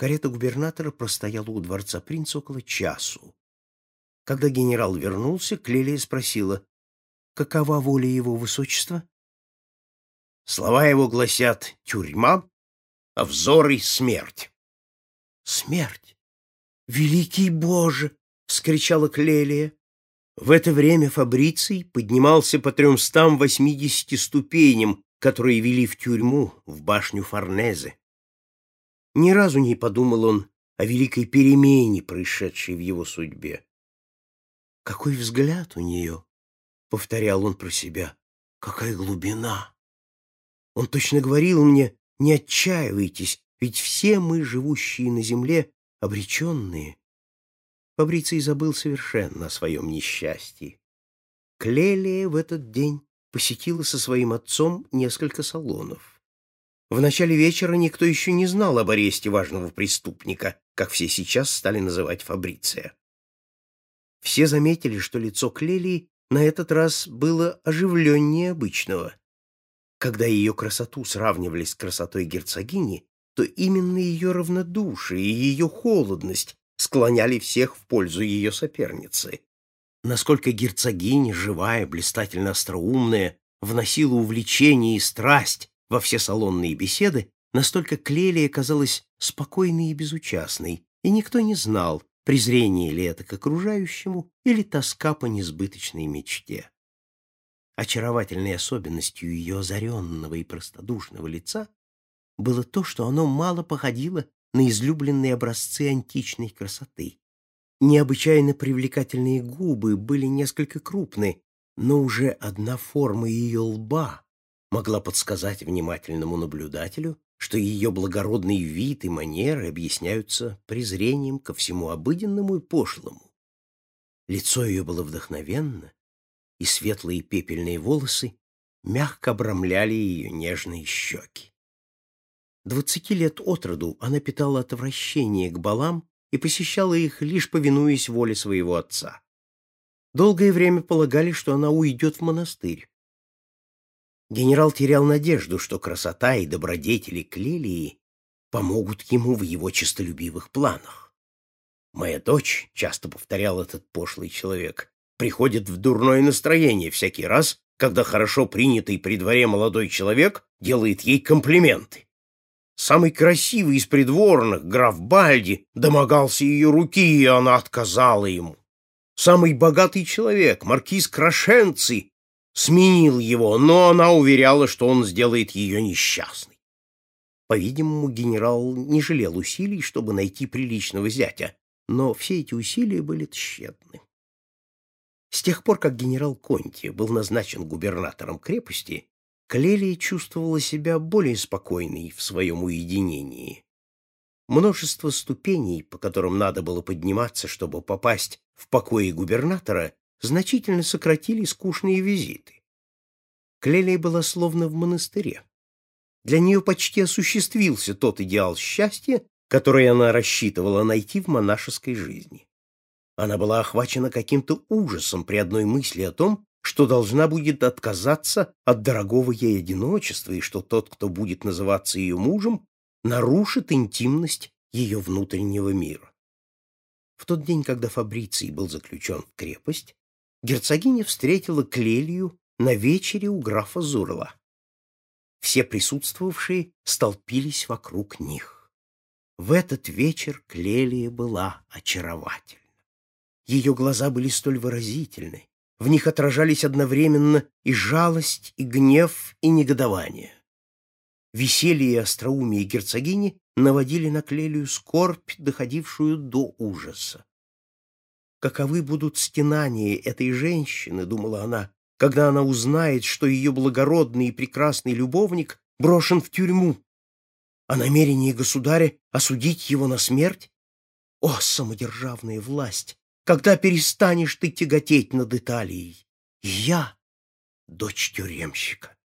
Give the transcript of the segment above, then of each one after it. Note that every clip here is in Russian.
Карета губернатора простояла у дворца принца около часу. Когда генерал вернулся, Клелия спросила, какова воля его высочества? Слова его гласят «тюрьма», а взоры — смерть. «Смерть! Великий Боже!» — вскричала Клелия. В это время Фабриций поднимался по тремстам восьмидесяти ступеням, которые вели в тюрьму, в башню Форнезе. Ни разу не подумал он о великой перемене, происшедшей в его судьбе. «Какой взгляд у нее!» — повторял он про себя. «Какая глубина!» Он точно говорил мне, не отчаивайтесь, ведь все мы, живущие на земле, обреченные. Фабриций забыл совершенно о своем несчастье. Клелия в этот день посетила со своим отцом несколько салонов. В начале вечера никто еще не знал об аресте важного преступника, как все сейчас стали называть Фабриция. Все заметили, что лицо Клелии на этот раз было оживленнее обычного. Когда ее красоту сравнивали с красотой герцогини, то именно ее равнодушие и ее холодность склоняли всех в пользу ее соперницы. Насколько герцогиня, живая, блистательно остроумная, вносила увлечение и страсть во все салонные беседы, настолько Клелия казалась спокойной и безучастной, и никто не знал, презрение ли это к окружающему или тоска по несбыточной мечте. Очаровательной особенностью ее озаренного и простодушного лица было то, что оно мало походило на излюбленные образцы античной красоты. Необычайно привлекательные губы были несколько крупны, но уже одна форма ее лба могла подсказать внимательному наблюдателю, что ее благородный вид и манеры объясняются презрением ко всему обыденному и пошлому. Лицо ее было вдохновенно, и светлые пепельные волосы мягко обрамляли ее нежные щеки. Двадцати лет от роду она питала отвращение к балам и посещала их, лишь повинуясь воле своего отца. Долгое время полагали, что она уйдет в монастырь. Генерал терял надежду, что красота и добродетели Клелии помогут ему в его честолюбивых планах. «Моя дочь», — часто повторял этот пошлый человек, — «приходит в дурное настроение всякий раз, когда хорошо принятый при дворе молодой человек делает ей комплименты. Самый красивый из придворных, граф Бальди, домогался ее руки, и она отказала ему. Самый богатый человек, маркиз Крашенци, сменил его, но она уверяла, что он сделает ее несчастной. По-видимому, генерал не жалел усилий, чтобы найти приличного зятя, но все эти усилия были тщетны. С тех пор, как генерал Конти был назначен губернатором крепости, Клелия чувствовала себя более спокойной в своем уединении. Множество ступеней, по которым надо было подниматься, чтобы попасть в покои губернатора, значительно сократили скучные визиты. Клелия была словно в монастыре. Для нее почти осуществился тот идеал счастья, который она рассчитывала найти в монашеской жизни. Она была охвачена каким-то ужасом при одной мысли о том, что должна будет отказаться от дорогого ей одиночества и что тот, кто будет называться ее мужем, нарушит интимность ее внутреннего мира. В тот день, когда Фабриций был заключен в крепость, герцогиня встретила Клелию на вечере у графа Зурла. Все присутствовавшие столпились вокруг них. В этот вечер Клелия была очаровательна. Ее глаза были столь выразительны, в них отражались одновременно и жалость, и гнев, и негодование. Веселье и остроумие герцогини наводили на Клелию скорбь, доходившую до ужаса. «Каковы будут стенания этой женщины?» — думала она, когда она узнает, что ее благородный и прекрасный любовник брошен в тюрьму. А намерение государя осудить его на смерть? О, самодержавная власть! когда перестанешь ты тяготеть над Италией. Я — дочь тюремщика.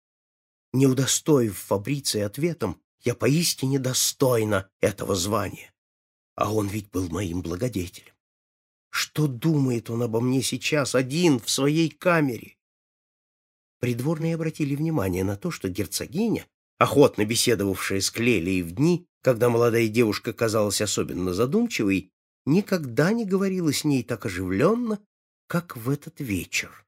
Не удостоив Фабриции ответом, я поистине достойна этого звания. А он ведь был моим благодетелем. Что думает он обо мне сейчас, один, в своей камере? Придворные обратили внимание на то, что герцогиня, охотно беседовавшая с Клелией в дни, когда молодая девушка казалась особенно задумчивой, никогда не говорила с ней так оживленно, как в этот вечер.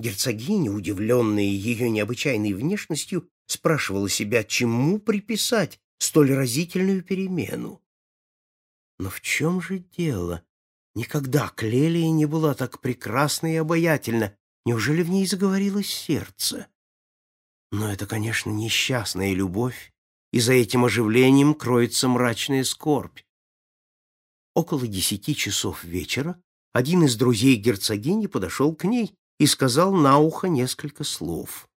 Герцогиня, удивленная ее необычайной внешностью, спрашивала себя, чему приписать столь разительную перемену. Но в чем же дело? Никогда Клелия не была так прекрасна и обаятельна. Неужели в ней заговорилось сердце? Но это, конечно, несчастная любовь, и за этим оживлением кроется мрачная скорбь. Около десяти часов вечера один из друзей герцогини подошел к ней и сказал на ухо несколько слов.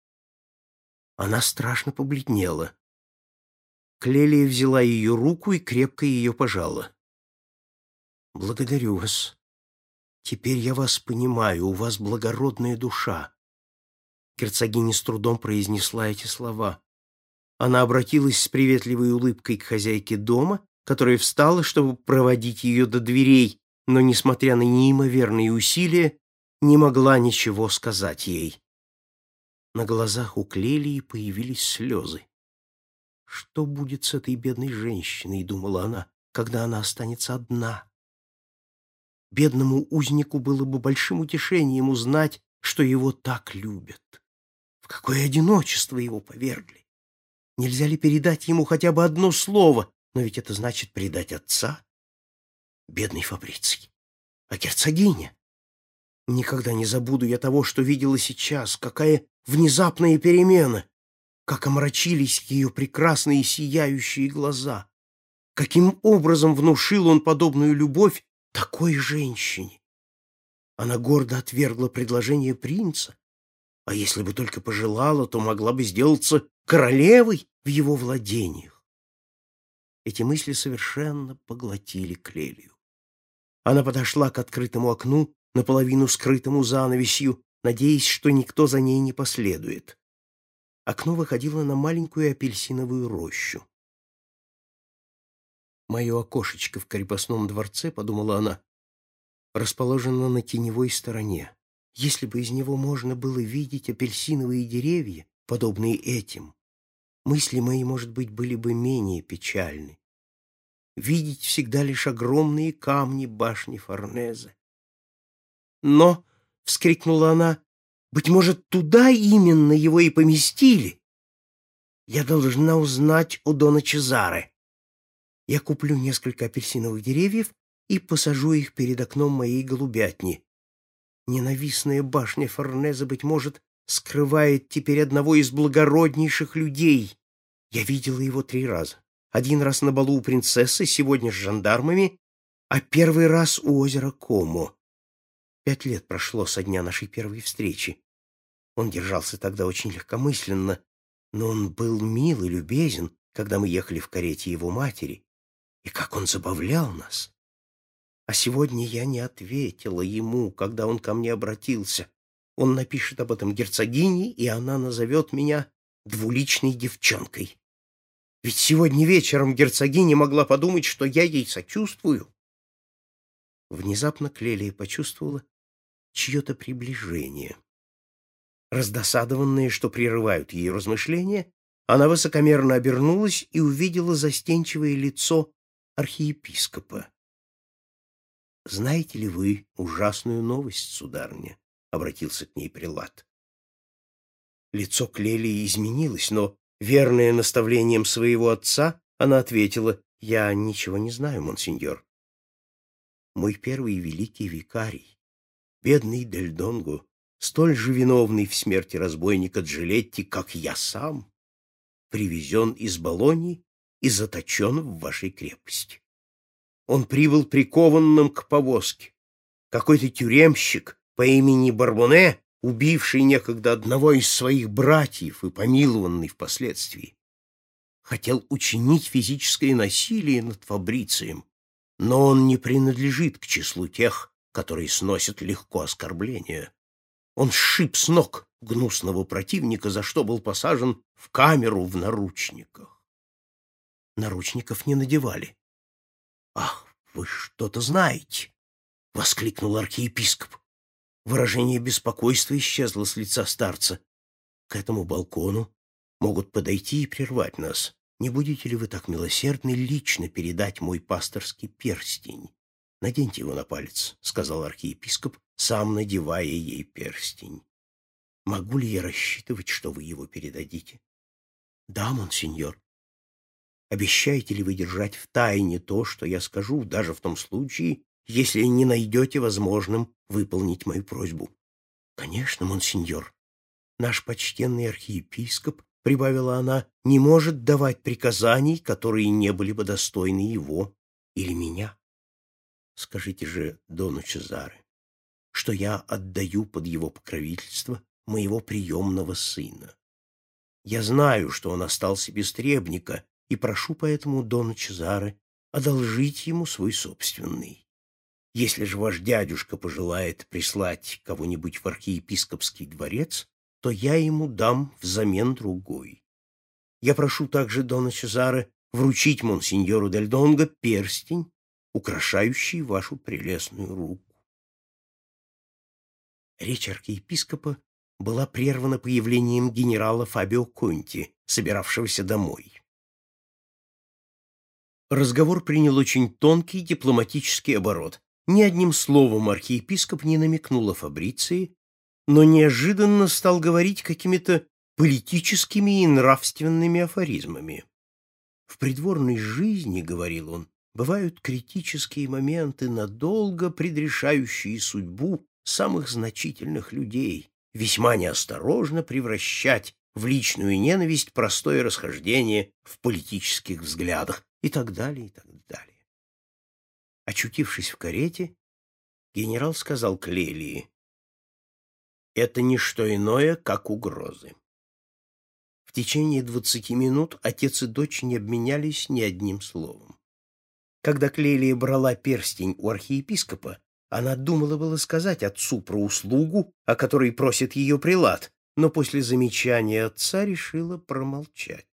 Она страшно побледнела. Клелия взяла ее руку и крепко ее пожала. «Благодарю вас. Теперь я вас понимаю, у вас благородная душа». Герцогиня с трудом произнесла эти слова. Она обратилась с приветливой улыбкой к хозяйке дома, которая встала, чтобы проводить ее до дверей, но, несмотря на неимоверные усилия, не могла ничего сказать ей. На глазах у Клелии появились слезы. «Что будет с этой бедной женщиной?» — думала она, — «когда она останется одна». Бедному узнику было бы большим утешением узнать, что его так любят. В какое одиночество его повергли! Нельзя ли передать ему хотя бы одно слово, но ведь это значит предать отца? Бедный Фабриций. А герцогиня? Никогда не забуду я того, что видела сейчас, какая внезапная перемена, как омрачились ее прекрасные сияющие глаза. Каким образом внушил он подобную любовь такой женщине? Она гордо отвергла предложение принца, а если бы только пожелала, то могла бы сделаться королевой в его владениях. Эти мысли совершенно поглотили Клелию. Она подошла к открытому окну, наполовину скрытому занавесью, надеясь, что никто за ней не последует. Окно выходило на маленькую апельсиновую рощу. «Мое окошечко в крепостном дворце», — подумала она, — расположено на теневой стороне. Если бы из него можно было видеть апельсиновые деревья, подобные этим, мысли мои, может быть, были бы менее печальны. Видеть всегда лишь огромные камни башни Форнезе. Но, — вскрикнула она, — быть может, туда именно его и поместили? Я должна узнать у Дона Чезаре. Я куплю несколько апельсиновых деревьев и посажу их перед окном моей голубятни. Ненавистная башня Форнеза, быть может, скрывает теперь одного из благороднейших людей. Я видела его три раза. Один раз на балу у принцессы, сегодня с жандармами, а первый раз у озера Комо. Пять лет прошло со дня нашей первой встречи. Он держался тогда очень легкомысленно, но он был мил и любезен, когда мы ехали в карете его матери. И как он забавлял нас! А сегодня я не ответила ему, когда он ко мне обратился. Он напишет об этом герцогине, и она назовет меня двуличной девчонкой. Ведь сегодня вечером герцогиня могла подумать, что я ей сочувствую. Внезапно Клелия почувствовала чье-то приближение. Раздосадованная, что прерывают ее размышления, она высокомерно обернулась и увидела застенчивое лицо архиепископа. «Знаете ли вы ужасную новость, сударыня?» — обратился к ней прилад. Лицо Клелии изменилось, но, верная наставлением своего отца, она ответила, «Я ничего не знаю, монсеньор. Мой первый великий викарий, бедный Дель Донго, столь же виновный в смерти разбойника Джилетти, как я сам, привезен из Болонии и заточен в вашей крепости. Он прибыл прикованным к повозке. Какой-то тюремщик по имени Барбоне, убивший некогда одного из своих братьев и помилованный впоследствии, хотел учинить физическое насилие над Фабрицием, но он не принадлежит к числу тех, которые сносят легко оскорбления. Он сшиб с ног гнусного противника, за что был посажен в камеру в наручниках. Наручников не надевали. «Ах, вы что-то знаете!» — воскликнул архиепископ. Выражение беспокойства исчезло с лица старца. «К этому балкону могут подойти и прервать нас. Не будете ли вы так милосердны лично передать мой пасторский перстень? Наденьте его на палец, — сказал архиепископ, сам надевая ей перстень. Могу ли я рассчитывать, что вы его передадите? Да, монсеньор. Обещаете ли вы держать в тайне то, что я скажу, даже в том случае, если не найдете возможным выполнить мою просьбу? Конечно, монсеньор. Наш почтенный архиепископ — прибавила она, — не может давать приказаний, которые не были бы достойны его или меня. Скажите же Дону Чезаре, что я отдаю под его покровительство моего приемного сына. Я знаю, что он остался без требника, и прошу поэтому Дона Чезаре одолжить ему свой собственный. Если же ваш дядюшка пожелает прислать кого-нибудь в архиепископский дворец, то я ему дам взамен другой. Я прошу также Дона Чезаре вручить монсеньору Дель Донго перстень, украшающий вашу прелестную руку. Речь архиепископа была прервана появлением генерала Фабио Конти, собиравшегося домой. Разговор принял очень тонкий дипломатический оборот. Ни одним словом архиепископ не намекнул о Фабриции, но неожиданно стал говорить какими-то политическими и нравственными афоризмами. В придворной жизни, говорил он, бывают критические моменты, надолго предрешающие судьбу самых значительных людей, весьма неосторожно превращать в личную ненависть простое расхождение в политических взглядах и так далее, и так далее. Очутившись в карете, генерал сказал Клелии, это не что иное, как угрозы. В течение двадцати минут отец и дочь не обменялись ни одним словом. Когда Клелия брала перстень у архиепископа, она думала было сказать отцу про услугу, о которой просит ее прилад, но после замечания отца решила промолчать.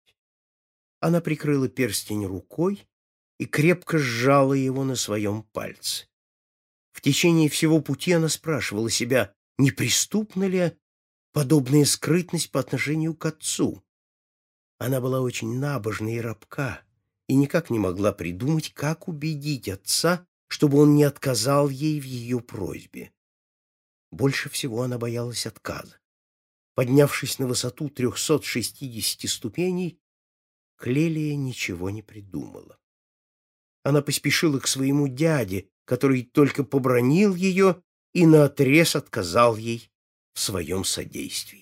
Она прикрыла перстень рукой и крепко сжала его на своем пальце. В течение всего пути она спрашивала себя, неприступна ли подобная скрытность по отношению к отцу. Она была очень набожна и рабка, и никак не могла придумать, как убедить отца, чтобы он не отказал ей в ее просьбе. Больше всего она боялась отказа. Поднявшись на высоту 360 ступеней, Клелия ничего не придумала. Она поспешила к своему дяде, который только побронил ее и наотрез отказал ей в своем содействии.